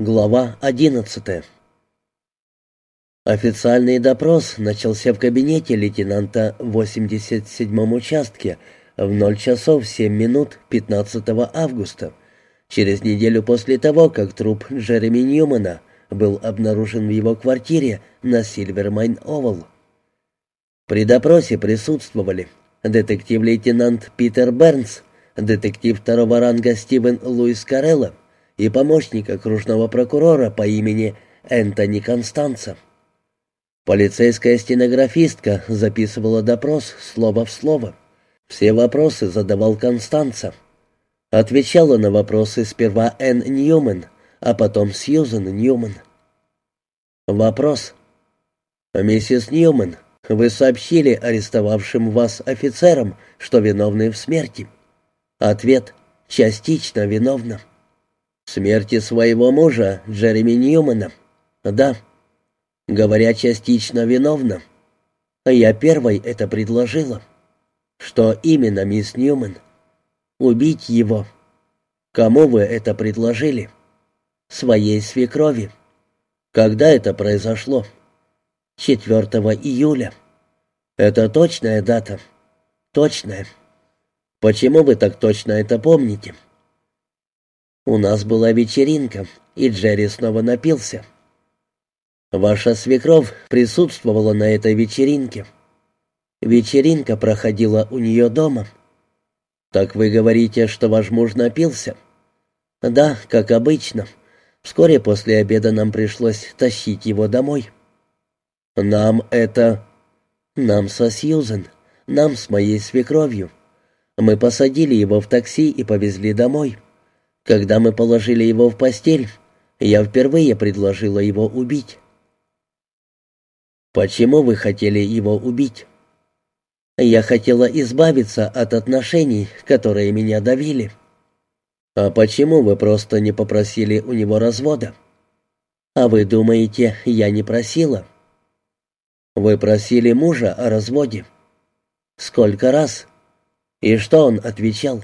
Глава одиннадцатая Официальный допрос начался в кабинете лейтенанта в 87-м участке в 0 часов 7 минут 15 августа, через неделю после того, как труп Джереми Ньюмана был обнаружен в его квартире на Сильвермайн-Овал. При допросе присутствовали детектив-лейтенант Питер Бернс, детектив второго ранга Стивен Луис Карелло и помощник окружного прокурора по имени Энтони Констанца. Полицейская стенографистка записывала допрос слово в слово. Все вопросы задавал Констанца. Отвечала на вопросы сперва Энн Ньюман, а потом Сьюзен Ньюман. Вопрос. «Миссис Ньюман, вы сообщили арестовавшим вас офицерам, что виновны в смерти?» Ответ. «Частично виновна». «В смерти своего мужа, Джереми Ньюмана?» «Да». Говоря частично виновна. Я первой это предложила. Что именно, мисс Ньюман? Убить его. Кому вы это предложили? Своей свекрови. Когда это произошло? 4 июля. Это точная дата? Точная. Почему вы так точно это помните? У нас была вечеринка, и Джерри снова напился. Ваша свекровь присутствовала на этой вечеринке. Вечеринка проходила у нее дома. Так вы говорите, что ваш муж напился? Да, как обычно. Вскоре после обеда нам пришлось тащить его домой. Нам это... Нам со Сьюзен. Нам с моей свекровью. Мы посадили его в такси и повезли домой. Когда мы положили его в постель, я впервые предложила его убить. «Почему вы хотели его убить?» «Я хотела избавиться от отношений, которые меня давили». «А почему вы просто не попросили у него развода?» «А вы думаете, я не просила?» «Вы просили мужа о разводе?» «Сколько раз?» «И что он отвечал?»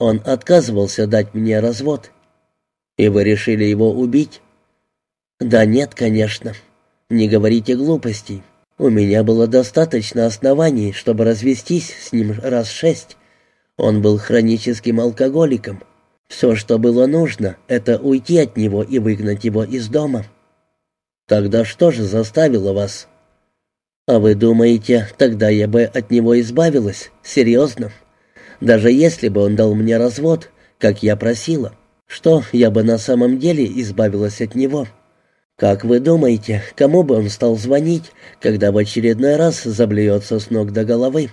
«Он отказывался дать мне развод». «И вы решили его убить?» «Да нет, конечно». Не говорите глупостей. У меня было достаточно оснований, чтобы развестись с ним раз шесть. Он был хроническим алкоголиком. Все, что было нужно, это уйти от него и выгнать его из дома. Тогда что же заставило вас? А вы думаете, тогда я бы от него избавилась? Серьезно? Даже если бы он дал мне развод, как я просила, что я бы на самом деле избавилась от него?» Как вы думаете, кому бы он стал звонить, когда в очередной раз заблюется с ног до головы?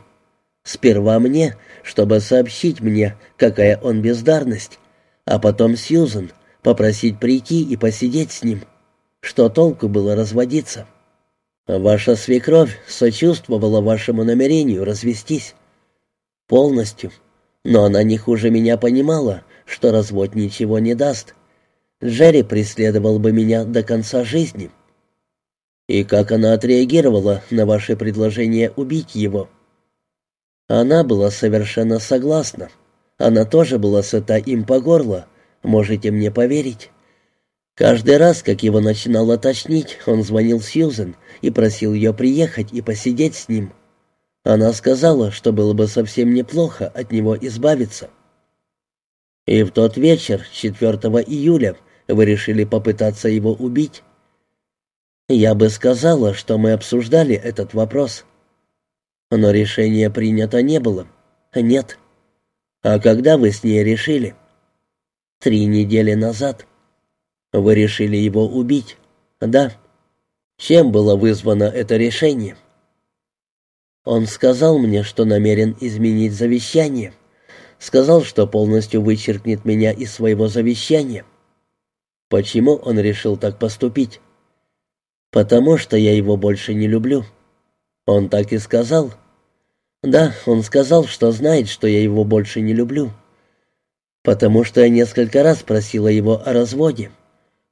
Сперва мне, чтобы сообщить мне, какая он бездарность, а потом Сьюзен, попросить прийти и посидеть с ним. Что толку было разводиться? Ваша свекровь сочувствовала вашему намерению развестись. Полностью. Но она не хуже меня понимала, что развод ничего не даст. Джерри преследовал бы меня до конца жизни. И как она отреагировала на ваше предложение убить его? Она была совершенно согласна. Она тоже была сыта им по горло, можете мне поверить. Каждый раз, как его начинало тошнить, он звонил Сьюзен и просил ее приехать и посидеть с ним. Она сказала, что было бы совсем неплохо от него избавиться. И в тот вечер, 4 июля, вы решили попытаться его убить? Я бы сказала, что мы обсуждали этот вопрос. Но решение принято не было. Нет. А когда вы с ней решили? Три недели назад. Вы решили его убить? Да. Чем было вызвано это решение? Он сказал мне, что намерен изменить завещание. Сказал, что полностью вычеркнет меня из своего завещания. Почему он решил так поступить? Потому что я его больше не люблю. Он так и сказал. Да, он сказал, что знает, что я его больше не люблю. Потому что я несколько раз просила его о разводе.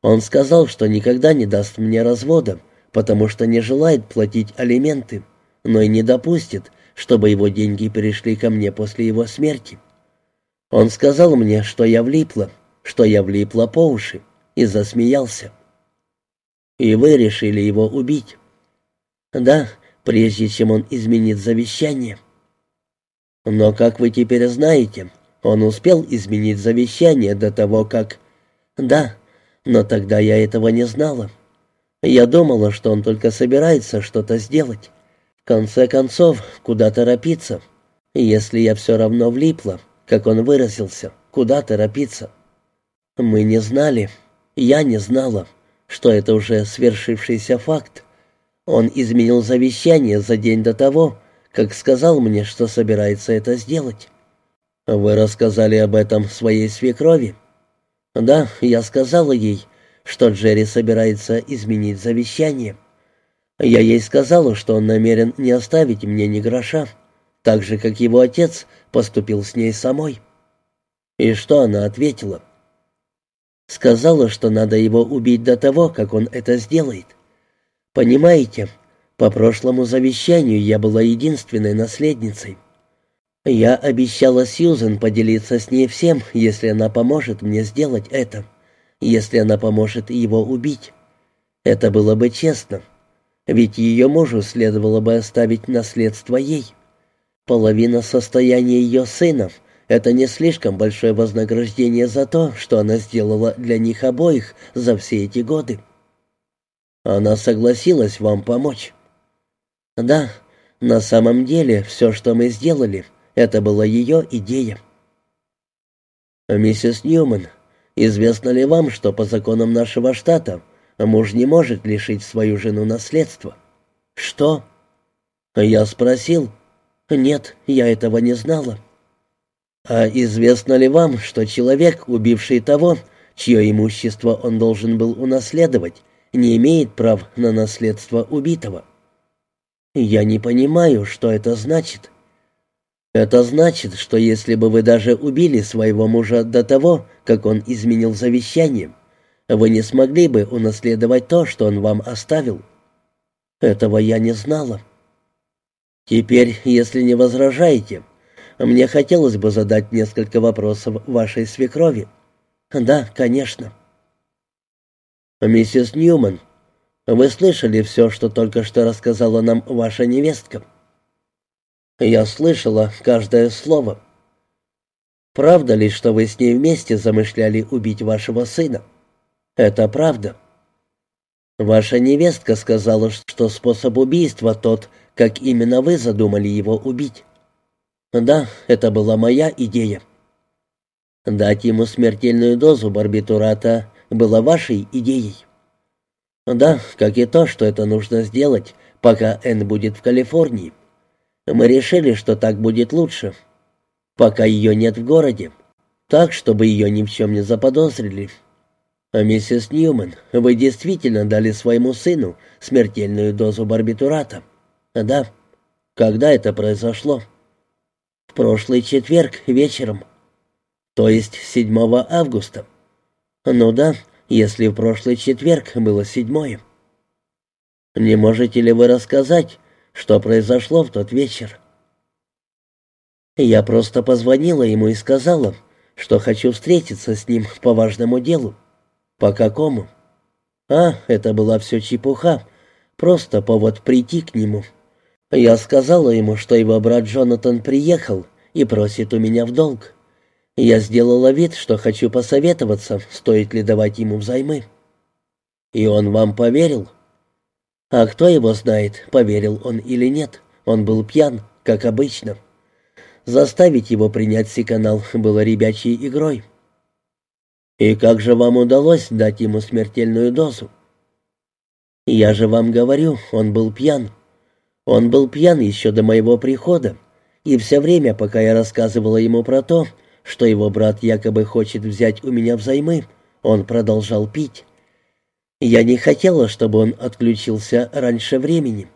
Он сказал, что никогда не даст мне развода, потому что не желает платить алименты, но и не допустит, чтобы его деньги перешли ко мне после его смерти. Он сказал мне, что я влипла, что я влипла по уши. и засмеялся. «И вы решили его убить?» «Да, прежде чем он изменит завещание». «Но, как вы теперь знаете, он успел изменить завещание до того, как...» «Да, но тогда я этого не знала. Я думала, что он только собирается что-то сделать. Конце концов, куда торопиться, если я все равно влипла, как он выразился, куда торопиться?» Мы не знали, я не знала, что это уже свершившийся факт. Он изменил завещание за день до того, как сказал мне, что собирается это сделать. Вы рассказали об этом своей свекрови? Да, я сказала ей, что Джерри собирается изменить завещание. Я ей сказала, что он намерен не оставить мне ни гроша, так же, как его отец поступил с ней самой. И что она ответила? — Сказала, что надо его убить до того, как он это сделает. Понимаете, по прошлому завещанию я была единственной наследницей. Я обещала Сьюзен поделиться с ней всем, если она поможет мне сделать это, если она поможет его убить. Это было бы честно, ведь ее мужу следовало бы оставить наследство ей. Половина состояния ее сына это не слишком большое вознаграждение за то, что она сделала для них обоих за все эти годы. Она согласилась вам помочь. Да, на самом деле все, что мы сделали, это была ее идея. Миссис Ньюман, известно ли вам, что по законам нашего штата муж не может лишить свою жену наследства? Что? Я спросил. Нет, я этого не знала. «А известно ли вам, что человек, убивший того, чье имущество он должен был унаследовать, не имеет прав на наследство убитого?» «Я не понимаю, что это значит». «Это значит, что если бы вы даже убили своего мужа до того, как он изменил завещание, вы не смогли бы унаследовать то, что он вам оставил». «Этого я не знала». «Теперь, если не возражаете, мне хотелось бы задать несколько вопросов вашей свекрови». «Да, конечно». «Миссис Ньюман, вы слышали все, что только что рассказала нам ваша невестка?» «Я слышала каждое слово». «Правда ли, что вы с ней вместе замышляли убить вашего сына?» «Это правда». «Ваша невестка сказала, что способ убийства тот, как именно вы задумали его убить». Да, это была моя идея. Дать ему смертельную дозу барбитурата была вашей идеей. Да, как и то, что это нужно сделать, пока Энн будет в Калифорнии. Мы решили, что так будет лучше, пока ее нет в городе, так, чтобы ее ни в чем не заподозрили. А миссис Ньюман, вы действительно дали своему сыну смертельную дозу барбитурата? Да. Когда это произошло? — прошлый четверг вечером. То есть 7 августа. Ну да, если в прошлый четверг было седьмое. Не можете ли вы рассказать, что произошло в тот вечер? Я просто позвонила ему и сказала, что хочу встретиться с ним по важному делу. По какому? А, это была все чепуха, просто повод прийти к нему. Я сказала ему, что его брат Джонатан приехал и просит у меня в долг. Я сделала вид, что хочу посоветоваться, стоит ли давать ему взаймы. И он вам поверил? А кто его знает, поверил он или нет. Он был пьян, как обычно. Заставить его принять сиканал было ребячей игрой. И как же вам удалось дать ему смертельную дозу? Я же вам говорю, он был пьян. Он был пьян еще до моего прихода, и все время, пока я рассказывала ему про то, что его брат якобы хочет взять у меня взаймы, он продолжал пить. Я не хотела, чтобы он отключился раньше времени.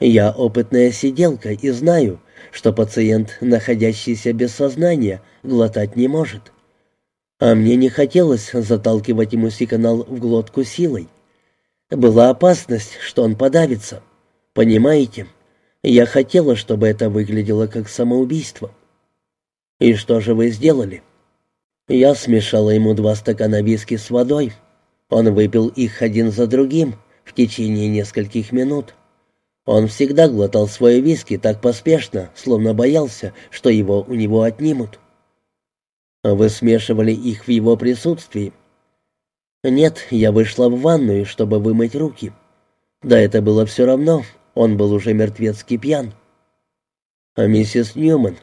Я опытная сиделка и знаю, что пациент, находящийся без сознания, глотать не может. А мне не хотелось заталкивать ему сиканал в глотку силой. Была опасность, что он подавится. Понимаете? Я хотела, чтобы это выглядело как самоубийство. И что же вы сделали? Я смешала ему два стакана виски с водой. Он выпил их один за другим в течение нескольких минут. Он всегда глотал свои виски так поспешно, словно боялся, что его у него отнимут. Вы смешивали их в его присутствии? Нет, я вышла в ванную, чтобы вымыть руки. Да это было все равно, он был уже мертвецкий пьян. А миссис Ньюман,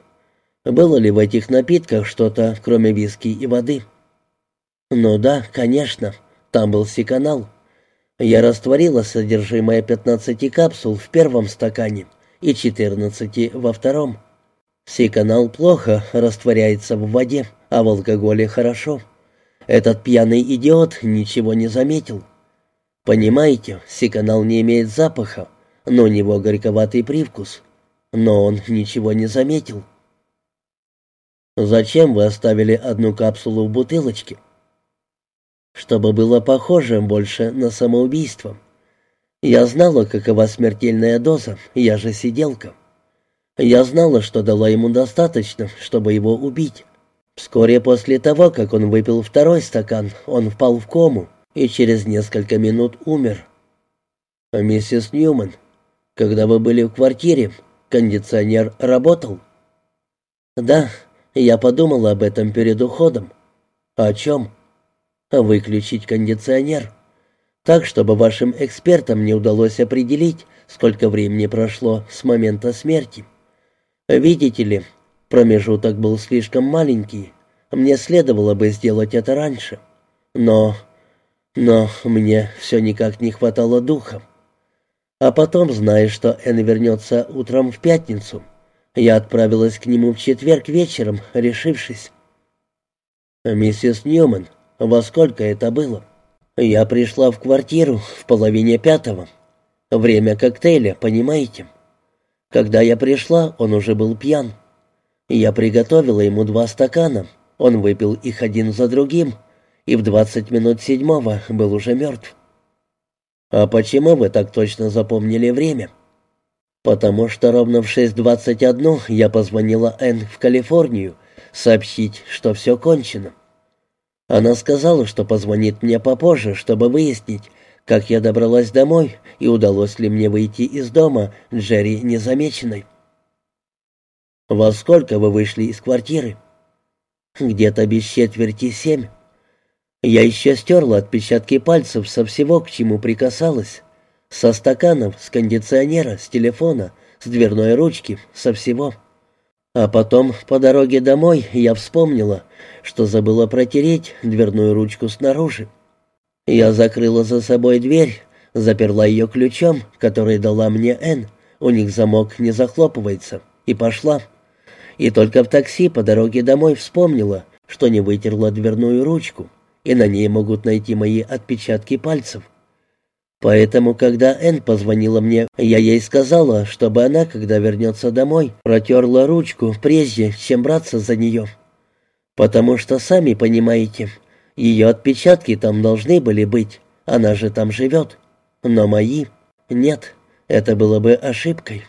было ли в этих напитках что-то, кроме виски и воды? Ну да, конечно, там был секанал. Я растворила содержимое 15 капсул в первом стакане и 14 во втором. Секанал плохо растворяется в воде, а в алкоголе хорошо. Этот пьяный идиот ничего не заметил. Понимаете, секанал не имеет запаха, но у него горьковатый привкус. Но он ничего не заметил. «Зачем вы оставили одну капсулу в бутылочке?» чтобы было похоже больше на самоубийство. Я знала, какова смертельная доза, я же сиделка. Я знала, что дала ему достаточно, чтобы его убить. Вскоре после того, как он выпил второй стакан, он впал в кому и через несколько минут умер. Миссис Ньюман, когда вы были в квартире, кондиционер работал? Да, я подумала об этом перед уходом. О чем? выключить кондиционер. Так, чтобы вашим экспертам не удалось определить, сколько времени прошло с момента смерти. Видите ли, промежуток был слишком маленький. Мне следовало бы сделать это раньше. Но... но мне все никак не хватало духа. А потом, зная, что Энн вернется утром в пятницу, я отправилась к нему в четверг вечером, решившись. «Миссис Ньюман, во сколько это было? Я пришла в квартиру в половине пятого. Время коктейля, понимаете? Когда я пришла, он уже был пьян. Я приготовила ему два стакана. Он выпил их один за другим, и в двадцать минут седьмого был уже мертв. «А почему вы так точно запомнили время?» «Потому что ровно в 6.21 я позвонила Энн в Калифорнию сообщить, что все кончено. Она сказала, что позвонит мне попозже, чтобы выяснить, как я добралась домой и удалось ли мне выйти из дома Джерри незамеченной. «Во сколько вы вышли из квартиры?» «Где-то без четверти семь. Я еще стерла отпечатки пальцев со всего, к чему прикасалась. Со стаканов, с кондиционера, с телефона, с дверной ручки, со всего». А потом, по дороге домой, я вспомнила, что забыла протереть дверную ручку снаружи. Я закрыла за собой дверь, заперла ее ключом, который дала мне Энн, у них замок не захлопывается, и пошла. И только в такси по дороге домой вспомнила, что не вытерла дверную ручку, и на ней могут найти мои отпечатки пальцев. Поэтому, когда Энн позвонила мне, я ей сказала, чтобы она, когда вернется домой, протерла ручку, прежде чем браться за нее. Потому что, сами понимаете, ее отпечатки там должны были быть, она же там живет. Но мои нет, это было бы ошибкой.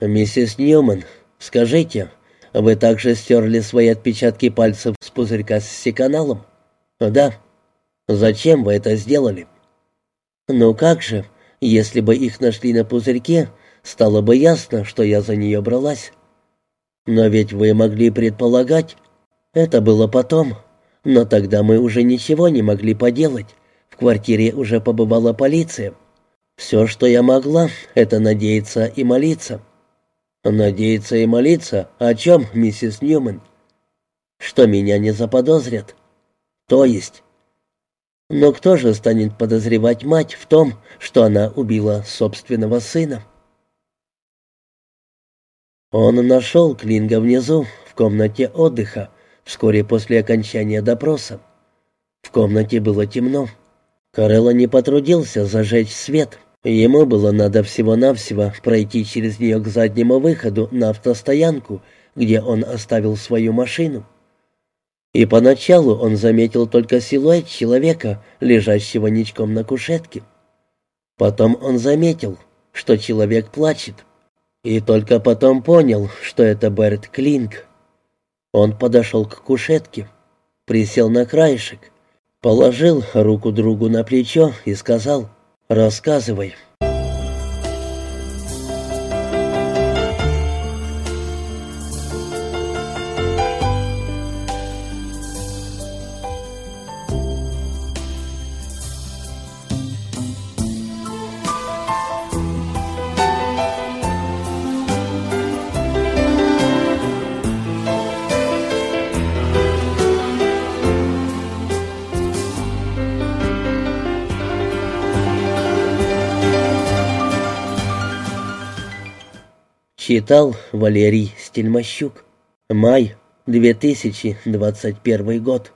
«Миссис Ньюман, скажите, вы также стерли свои отпечатки пальцев с пузырька с секаналом?» «Да». «Зачем вы это сделали?» «Ну как же, если бы их нашли на пузырьке, стало бы ясно, что я за нее бралась. Но ведь вы могли предполагать. Это было потом. Но тогда мы уже ничего не могли поделать. Квартире уже побывала полиция. Все, что я могла, это надеяться и молиться». «Надеяться и молиться? О чем, миссис Ньюман?» «Что меня не заподозрят». «То есть, но кто же станет подозревать мать в том, что она убила собственного сына? Он нашел Клинга внизу, в комнате отдыха, вскоре после окончания допроса. В комнате было темно. Карелла не потрудился зажечь свет. Ему было надо всего-навсего пройти через нее к заднему выходу на автостоянку, где он оставил свою машину. И поначалу он заметил только силуэт человека, лежащего ничком на кушетке. Потом он заметил, что человек плачет. И только потом понял, что это Берт Клинк. Он подошел к кушетке, присел на краешек Положил руку другу на плечо и сказал «Рассказывай». Читал Валерий Стельмощук. Май, 2021 год.